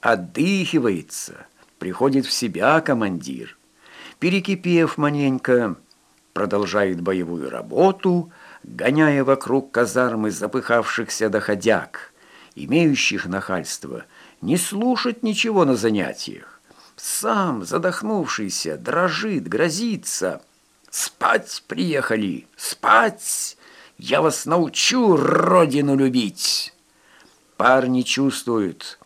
Отдыхивается, приходит в себя командир. Перекипев маненько, продолжает боевую работу, гоняя вокруг казармы запыхавшихся доходяг, имеющих нахальство, не слушать ничего на занятиях. Сам, задохнувшийся, дрожит, грозится. «Спать приехали! Спать! Я вас научу родину любить!» Парни чувствуют.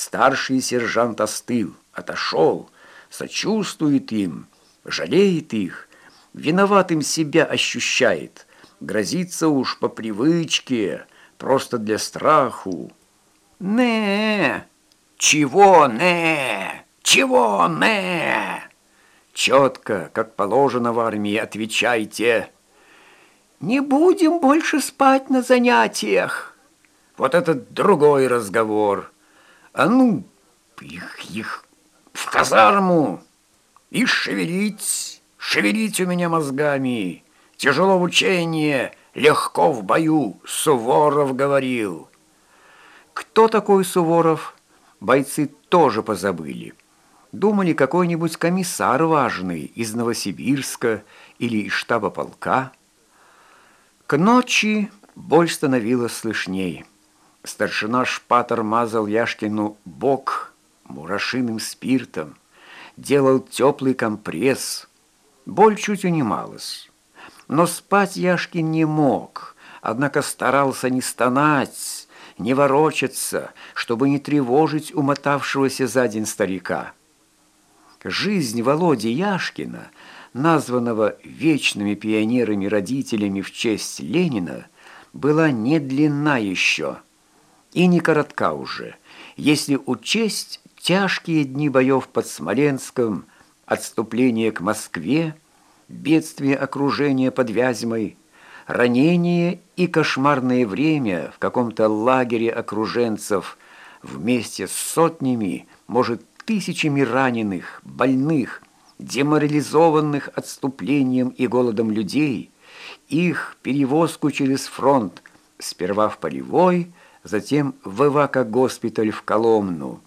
Старший сержант остыл, отошел, сочувствует им, жалеет их, виноватым себя ощущает, грозится уж по привычке, просто для страху. «Не! Чего не? Чего не?» Четко, как положено в армии, отвечайте. «Не будем больше спать на занятиях!» Вот этот другой разговор. А ну, их, их в казарму и шевелить, шевелить у меня мозгами. Тяжело в учении, легко в бою, Суворов говорил. Кто такой Суворов? Бойцы тоже позабыли. Думали, какой-нибудь комиссар важный из Новосибирска или из штаба полка. К ночи боль становилась слышней. Старшина Шпатор мазал Яшкину бок мурашиным спиртом, делал теплый компресс. Боль чуть унималась. Но спать Яшкин не мог, однако старался не стонать, не ворочаться, чтобы не тревожить умотавшегося за день старика. Жизнь Володи Яшкина, названного вечными пионерами родителями в честь Ленина, была не длинна еще – и не коротка уже, если учесть тяжкие дни боев под Смоленском, отступление к Москве, бедствие окружения под Вязьмой, ранение и кошмарное время в каком-то лагере окруженцев вместе с сотнями, может, тысячами раненых, больных, деморализованных отступлением и голодом людей, их перевозку через фронт, сперва в полевой, затем в эвако-госпиталь в Коломну.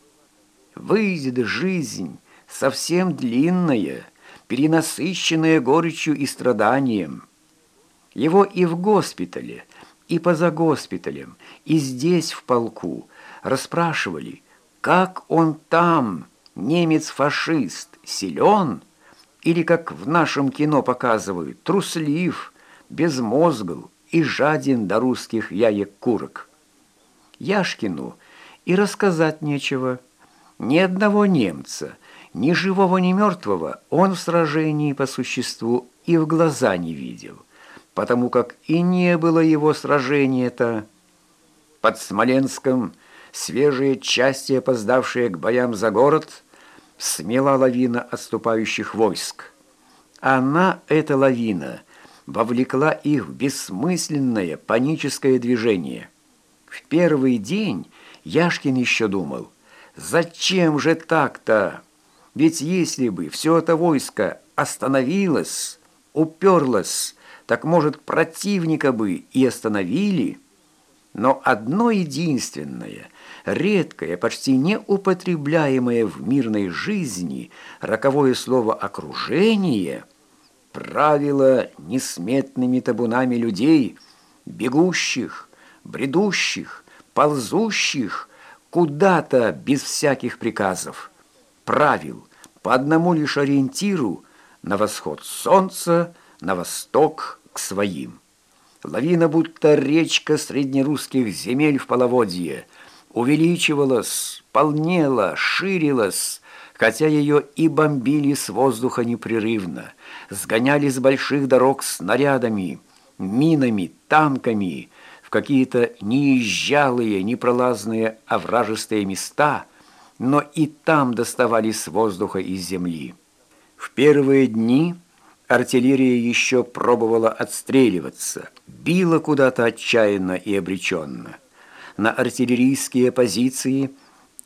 Выйдет жизнь совсем длинная, перенасыщенная горечью и страданием. Его и в госпитале, и поза госпиталем, и здесь, в полку, расспрашивали, как он там, немец-фашист, силен, или, как в нашем кино показывают, труслив, безмозгл и жаден до русских яек-курок. Яшкину и рассказать нечего. Ни одного немца, ни живого, ни мертвого он в сражении по существу и в глаза не видел, потому как и не было его сражения-то. Под Смоленском свежие части, опоздавшие к боям за город, смела лавина отступающих войск. Она, эта лавина, вовлекла их в бессмысленное паническое движение – в первый день Яшкин еще думал, зачем же так-то? Ведь если бы все это войско остановилось, уперлось, так, может, противника бы и остановили? Но одно единственное, редкое, почти неупотребляемое в мирной жизни роковое слово «окружение» правило несметными табунами людей, бегущих, бредущих, ползущих куда-то без всяких приказов, правил по одному лишь ориентиру на восход солнца, на восток к своим. Лавина, будто речка среднерусских земель в половодье, увеличивалась, полнела, ширилась, хотя ее и бомбили с воздуха непрерывно, сгоняли с больших дорог снарядами, минами, танками, какие-то неизжалые, непролазные овражистые места, но и там доставали с воздуха и земли. В первые дни артиллерия еще пробовала отстреливаться, била куда-то отчаянно и обреченно. На артиллерийские позиции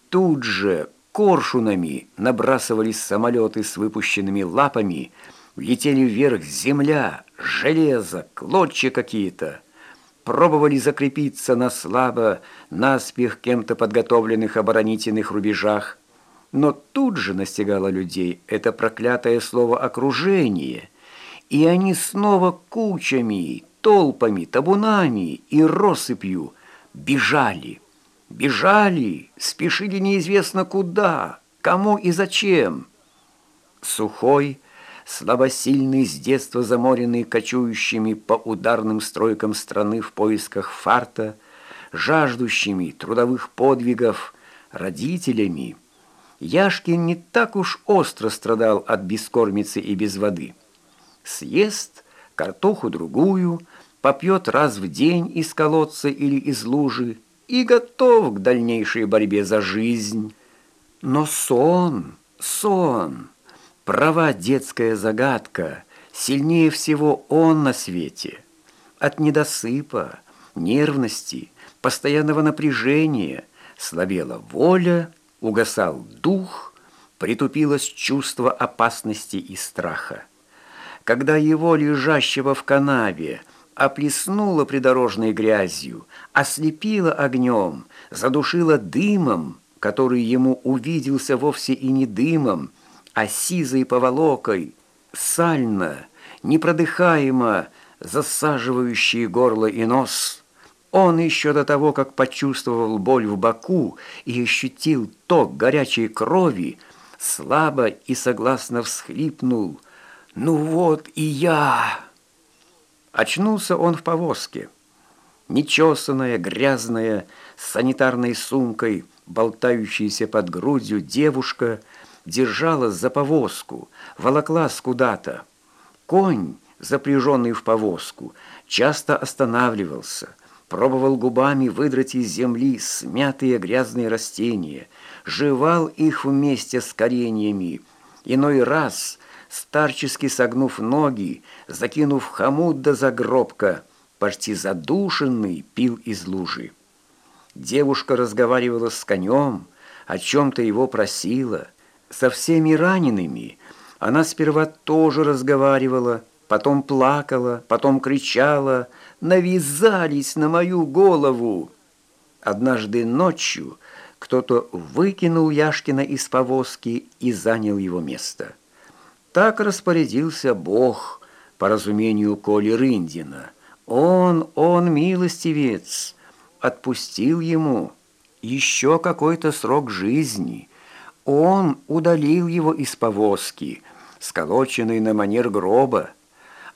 тут же коршунами набрасывались самолеты с выпущенными лапами, летели вверх земля, железо, клочья какие-то – пробовали закрепиться на слабо, наспех кем-то подготовленных оборонительных рубежах. Но тут же настигало людей это проклятое слово «окружение», и они снова кучами, толпами, табунами и россыпью бежали. Бежали, спешили неизвестно куда, кому и зачем. Сухой, слабосильный, с детства заморенный кочующими по ударным стройкам страны в поисках фарта, жаждущими трудовых подвигов родителями, Яшкин не так уж остро страдал от бескормицы и без воды. Съест картоху другую, попьет раз в день из колодца или из лужи и готов к дальнейшей борьбе за жизнь. Но сон, сон, права детская загадка, сильнее всего он на свете. От недосыпа, нервности, постоянного напряжения слабела воля, угасал дух, притупилось чувство опасности и страха. Когда его, лежащего в канаве, оплеснула придорожной грязью, ослепила огнем, задушила дымом, который ему увиделся вовсе и не дымом, а сизой поволокой, сально, непродыхаемо засаживающие горло и нос. Он еще до того, как почувствовал боль в боку и ощутил ток горячей крови, слабо и согласно всхлипнул «Ну вот и я!» Очнулся он в повозке. Нечесанная, грязная, с санитарной сумкой, болтающаяся под грудью девушка, держалась за повозку, волоклась куда-то. Конь, запряженный в повозку, часто останавливался, пробовал губами выдрать из земли смятые грязные растения, жевал их вместе с кореньями. Иной раз старчески согнув ноги, закинув хомут до загробка, почти задушенный пил из лужи. Девушка разговаривала с конем, о чем-то его просила. Со всеми ранеными она сперва тоже разговаривала, потом плакала, потом кричала «Навязались на мою голову!» Однажды ночью кто-то выкинул Яшкина из повозки и занял его место. Так распорядился Бог по разумению Коли Рындина. Он, он, милостивец, отпустил ему еще какой-то срок жизни. Он удалил его из повозки, сколоченной на манер гроба.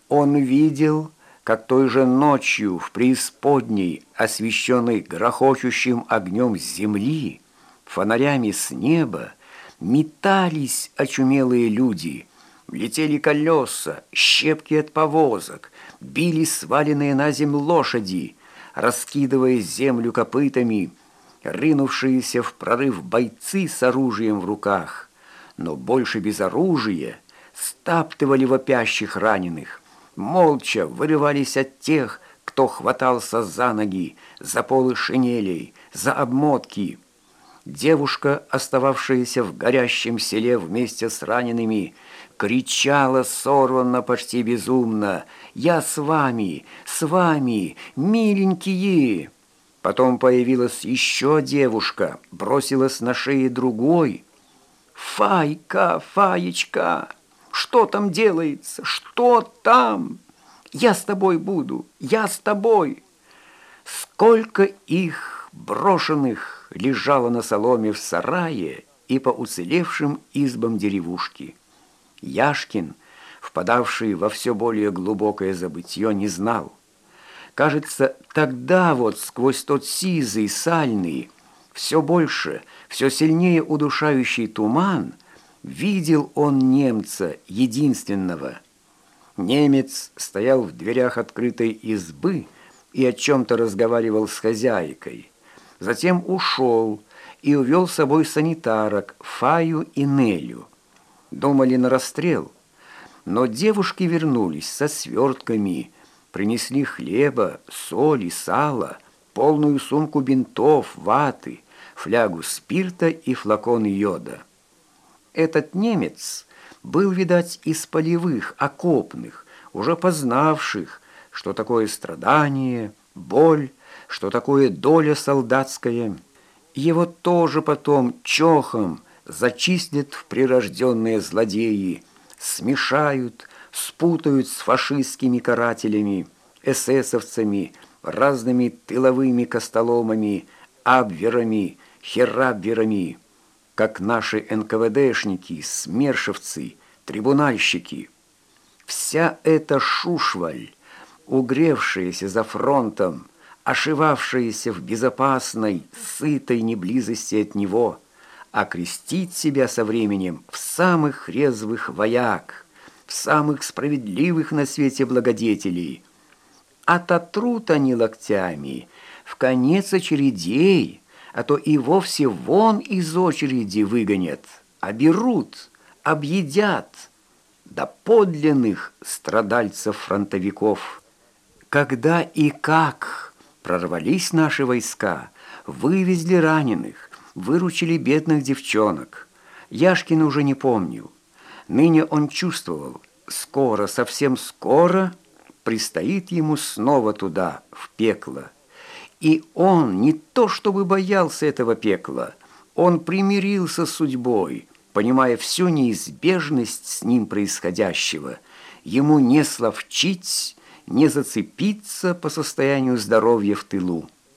Он видел, как той же ночью в преисподней, освещенной грохочущим огнем земли, фонарями с неба, метались очумелые люди — Летели колеса, щепки от повозок, били сваленные на землю лошади, раскидывая землю копытами, рынувшиеся в прорыв бойцы с оружием в руках, но больше без оружия стаптывали вопящих раненых, молча вырывались от тех, кто хватался за ноги, за полы шинелей, за обмотки. Девушка, остававшаяся в горящем селе вместе с ранеными, кричала сорванно, почти безумно. «Я с вами, с вами, миленькие!» Потом появилась еще девушка, бросилась на шее другой. «Файка, Фаечка, что там делается? Что там? Я с тобой буду, я с тобой!» Сколько их, брошенных, лежало на соломе в сарае и по уцелевшим избам деревушки. Яшкин, впадавший во все более глубокое забытье, не знал. Кажется, тогда вот сквозь тот сизый, сальный, все больше, все сильнее удушающий туман, видел он немца единственного. Немец стоял в дверях открытой избы и о чем-то разговаривал с хозяйкой. Затем ушел и увел с собой санитарок Фаю и Нелю думали на расстрел. Но девушки вернулись со свертками, принесли хлеба, соли, сала, полную сумку бинтов, ваты, флягу спирта и флакон йода. Этот немец был, видать, из полевых, окопных, уже познавших, что такое страдание, боль, что такое доля солдатская. Его тоже потом чохом зачислят в прирожденные злодеи, смешают, спутают с фашистскими карателями, эсэсовцами, разными тыловыми костоломами, абверами, херабверами, как наши НКВДшники, смершевцы, трибунальщики. Вся эта шушваль, угревшаяся за фронтом, ошивавшаяся в безопасной, сытой неблизости от него, окрестить себя со временем в самых резвых вояк, самых справедливых на свете благодетелей. Ототрут они локтями в конец очередей, а то и вовсе вон из очереди выгонят, оберут, объедят до подлинных страдальцев-фронтовиков. Когда и как прорвались наши войска, вывезли раненых, выручили бедных девчонок. Яшкина уже не помню. Ныне он чувствовал, скоро, совсем скоро предстоит ему снова туда, в пекло. И он не то чтобы боялся этого пекла, он примирился с судьбой, понимая всю неизбежность с ним происходящего. Ему не словчить, не зацепиться по состоянию здоровья в тылу.